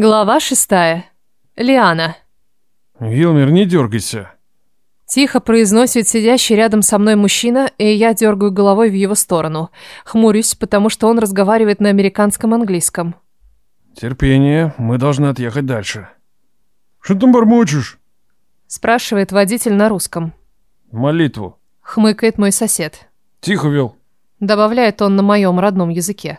Глава шестая. Лиана. Вилмер, не дергайся. Тихо произносит сидящий рядом со мной мужчина, и я дергаю головой в его сторону. Хмурюсь, потому что он разговаривает на американском английском. Терпение, мы должны отъехать дальше. Что там бормочешь? Спрашивает водитель на русском. Молитву. Хмыкает мой сосед. Тихо, Вил. Добавляет он на моем родном языке.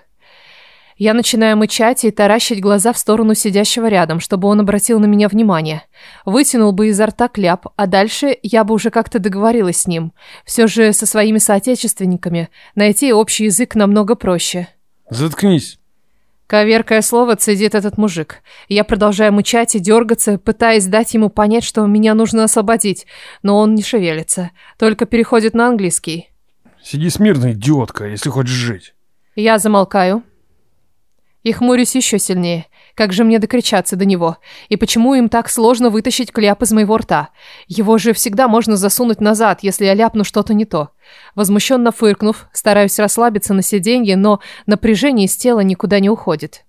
Я начинаю мычать и таращить глаза в сторону сидящего рядом, чтобы он обратил на меня внимание. Вытянул бы изо рта кляп, а дальше я бы уже как-то договорилась с ним. Все же со своими соотечественниками найти общий язык намного проще. Заткнись. Коверкое слово цедит этот мужик. Я продолжаю мычать и дергаться, пытаясь дать ему понять, что меня нужно освободить, но он не шевелится, только переходит на английский. Сиди смирно, идиотка, если хочешь жить. Я замолкаю, и хмурюсь еще сильнее. Как же мне докричаться до него? И почему им так сложно вытащить кляп из моего рта? Его же всегда можно засунуть назад, если я ляпну что-то не то. Возмущенно фыркнув, стараюсь расслабиться на сиденье, но напряжение из тела никуда не уходит.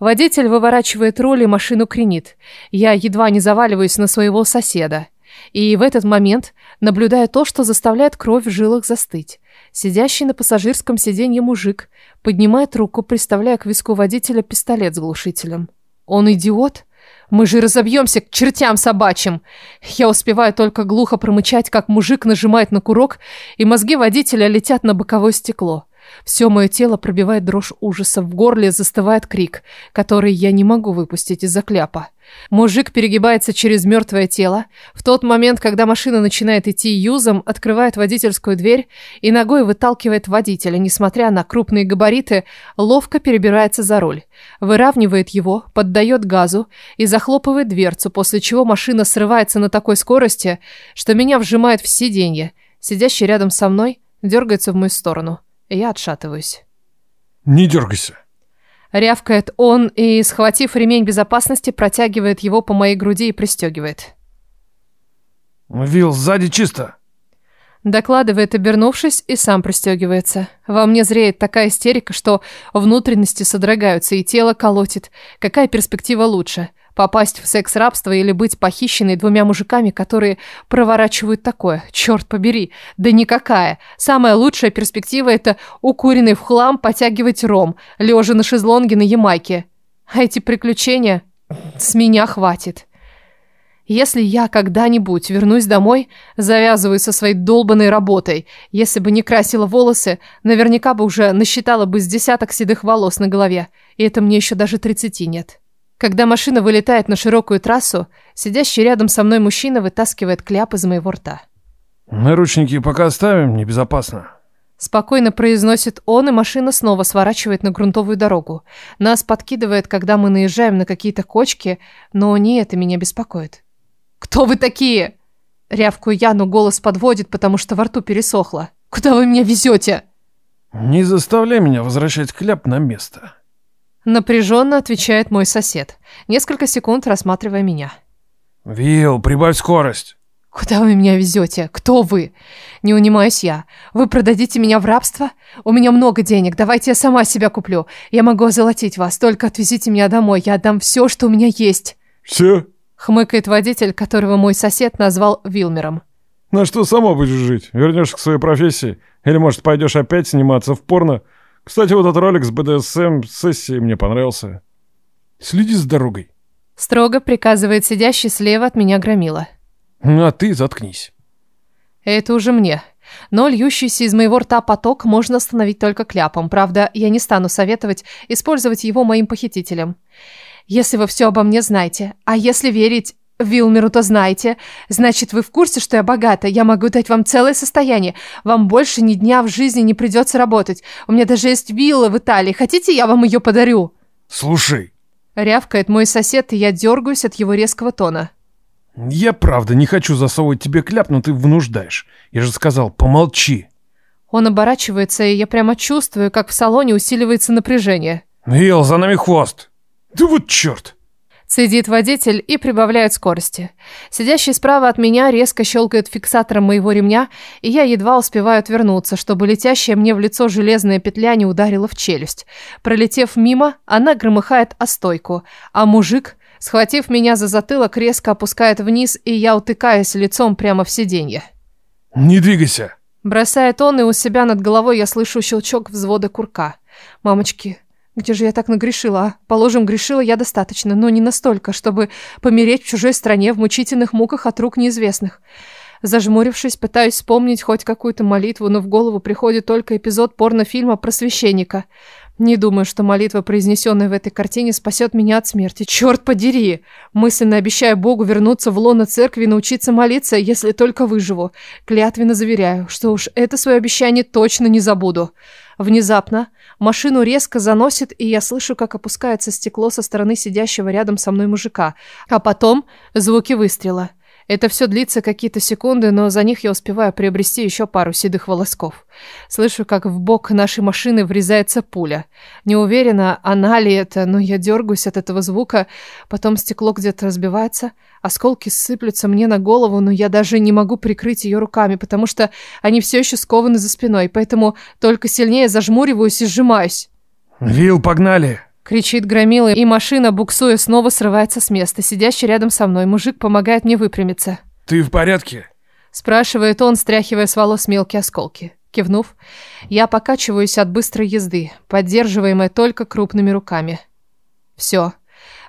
Водитель выворачивает руль и машину кренит. Я едва не заваливаюсь на своего соседа. И в этот момент наблюдаю то, что заставляет кровь в жилах застыть. Сидящий на пассажирском сиденье мужик поднимает руку, приставляя к виску водителя пистолет с глушителем. Он идиот? Мы же разобьемся к чертям собачьим. Я успеваю только глухо промычать, как мужик нажимает на курок, и мозги водителя летят на боковое стекло. Все мое тело пробивает дрожь ужаса, в горле застывает крик, который я не могу выпустить из-за кляпа. Мужик перегибается через мертвое тело. В тот момент, когда машина начинает идти юзом, открывает водительскую дверь и ногой выталкивает водителя, несмотря на крупные габариты, ловко перебирается за руль. Выравнивает его, поддает газу и захлопывает дверцу, после чего машина срывается на такой скорости, что меня вжимает в сиденье. Сидящий рядом со мной дергается в мою сторону. Я отшатываюсь. Не дергайся. Рявкает он и, схватив ремень безопасности, протягивает его по моей груди и пристегивает. Вил, сзади чисто. Докладывает, обернувшись, и сам пристегивается. Во мне зреет такая истерика, что внутренности содрогаются и тело колотит. Какая перспектива лучше? Попасть в секс-рабство или быть похищенной двумя мужиками, которые проворачивают такое? Черт побери, да никакая. Самая лучшая перспектива – это укуренный в хлам потягивать ром, лежа на шезлонге на Ямайке. А эти приключения с меня хватит. Если я когда-нибудь вернусь домой, завязываю со своей долбанной работой. Если бы не красила волосы, наверняка бы уже насчитала бы с десяток седых волос на голове. И это мне еще даже тридцати нет. Когда машина вылетает на широкую трассу, сидящий рядом со мной мужчина вытаскивает кляп из моего рта. Наручники пока оставим, небезопасно. Спокойно произносит он, и машина снова сворачивает на грунтовую дорогу. Нас подкидывает, когда мы наезжаем на какие-то кочки, но не это меня беспокоит. «Кто вы такие?» Рявкую я, но голос подводит, потому что во рту пересохло. «Куда вы меня везете?» Не заставляй меня возвращать кляп на место. Напряженно отвечает мой сосед, несколько секунд рассматривая меня. Вил, прибавь скорость. Куда вы меня везете? Кто вы? Не унимаюсь я. Вы продадите меня в рабство? У меня много денег, давайте я сама себя куплю. Я могу озолотить вас, только отвезите меня домой, я отдам все, что у меня есть. Все? Хмыкает водитель, которого мой сосед назвал Вилмером. На что сама будешь жить? Вернешься к своей профессии? Или, может, пойдешь опять сниматься в порно? Кстати, вот этот ролик с БДСМ-сессией мне понравился. Следи за дорогой. Строго приказывает сидящий слева от меня громила. А ты заткнись. Это уже мне. Но льющийся из моего рта поток можно остановить только кляпом. Правда, я не стану советовать использовать его моим похитителям. Если вы все обо мне знаете, а если верить Вилмеру-то знаете. Значит, вы в курсе, что я богата. Я могу дать вам целое состояние. Вам больше ни дня в жизни не придется работать. У меня даже есть вилла в Италии. Хотите, я вам ее подарю?» «Слушай». Рявкает мой сосед, и я дергаюсь от его резкого тона. «Я правда не хочу засовывать тебе кляп, но ты вынуждаешь. Я же сказал, помолчи». Он оборачивается, и я прямо чувствую, как в салоне усиливается напряжение. «Вил, за нами хвост!» «Да вот черт!» Сидит водитель и прибавляет скорости. Сидящий справа от меня резко щелкает фиксатором моего ремня, и я едва успеваю отвернуться, чтобы летящая мне в лицо железная петля не ударила в челюсть. Пролетев мимо, она громыхает о стойку, а мужик, схватив меня за затылок, резко опускает вниз, и я утыкаюсь лицом прямо в сиденье. «Не двигайся!» Бросает он, и у себя над головой я слышу щелчок взвода курка. «Мамочки, где же я так нагрешила, а? Положим, грешила я достаточно, но не настолько, чтобы помереть в чужой стране в мучительных муках от рук неизвестных. Зажмурившись, пытаюсь вспомнить хоть какую-то молитву, но в голову приходит только эпизод порнофильма про священника. Не думаю, что молитва, произнесенная в этой картине, спасет меня от смерти. Черт подери! Мысленно обещаю Богу вернуться в лоно церкви и научиться молиться, если только выживу. Клятвенно заверяю, что уж это свое обещание точно не забуду. Внезапно машину резко заносит, и я слышу, как опускается стекло со стороны сидящего рядом со мной мужика. А потом звуки выстрела. Это все длится какие-то секунды, но за них я успеваю приобрести еще пару седых волосков. Слышу, как в бок нашей машины врезается пуля. Не уверена, она ли это, но я дергаюсь от этого звука. Потом стекло где-то разбивается, осколки сыплются мне на голову, но я даже не могу прикрыть ее руками, потому что они все еще скованы за спиной, поэтому только сильнее зажмуриваюсь и сжимаюсь. «Вил, погнали!» Кричит громила, и машина, буксуя, снова срывается с места. Сидящий рядом со мной мужик помогает мне выпрямиться. «Ты в порядке?» Спрашивает он, стряхивая с волос мелкие осколки. Кивнув, я покачиваюсь от быстрой езды, поддерживаемой только крупными руками. Все.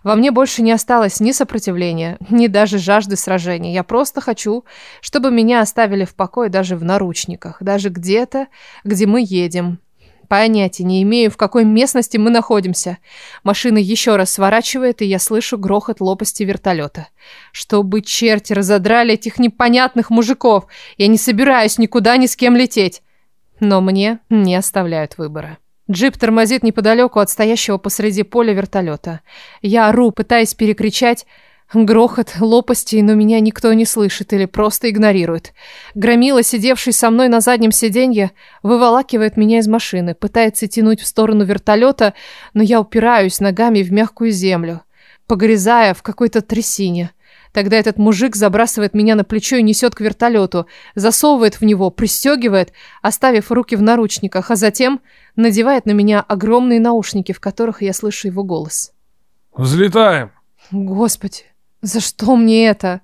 Во мне больше не осталось ни сопротивления, ни даже жажды сражения. Я просто хочу, чтобы меня оставили в покое даже в наручниках, даже где-то, где мы едем, Понятия не имею, в какой местности мы находимся. Машина еще раз сворачивает, и я слышу грохот лопасти вертолета. Чтобы черти разодрали этих непонятных мужиков. Я не собираюсь никуда ни с кем лететь. Но мне не оставляют выбора. Джип тормозит неподалеку от стоящего посреди поля вертолета. Я ору, пытаясь перекричать Грохот, лопасти, но меня никто не слышит или просто игнорирует. Громила, сидевший со мной на заднем сиденье, выволакивает меня из машины, пытается тянуть в сторону вертолета, но я упираюсь ногами в мягкую землю, погрязая в какой-то трясине. Тогда этот мужик забрасывает меня на плечо и несет к вертолету, засовывает в него, пристегивает, оставив руки в наручниках, а затем надевает на меня огромные наушники, в которых я слышу его голос. «Взлетаем!» Господи, за что мне это?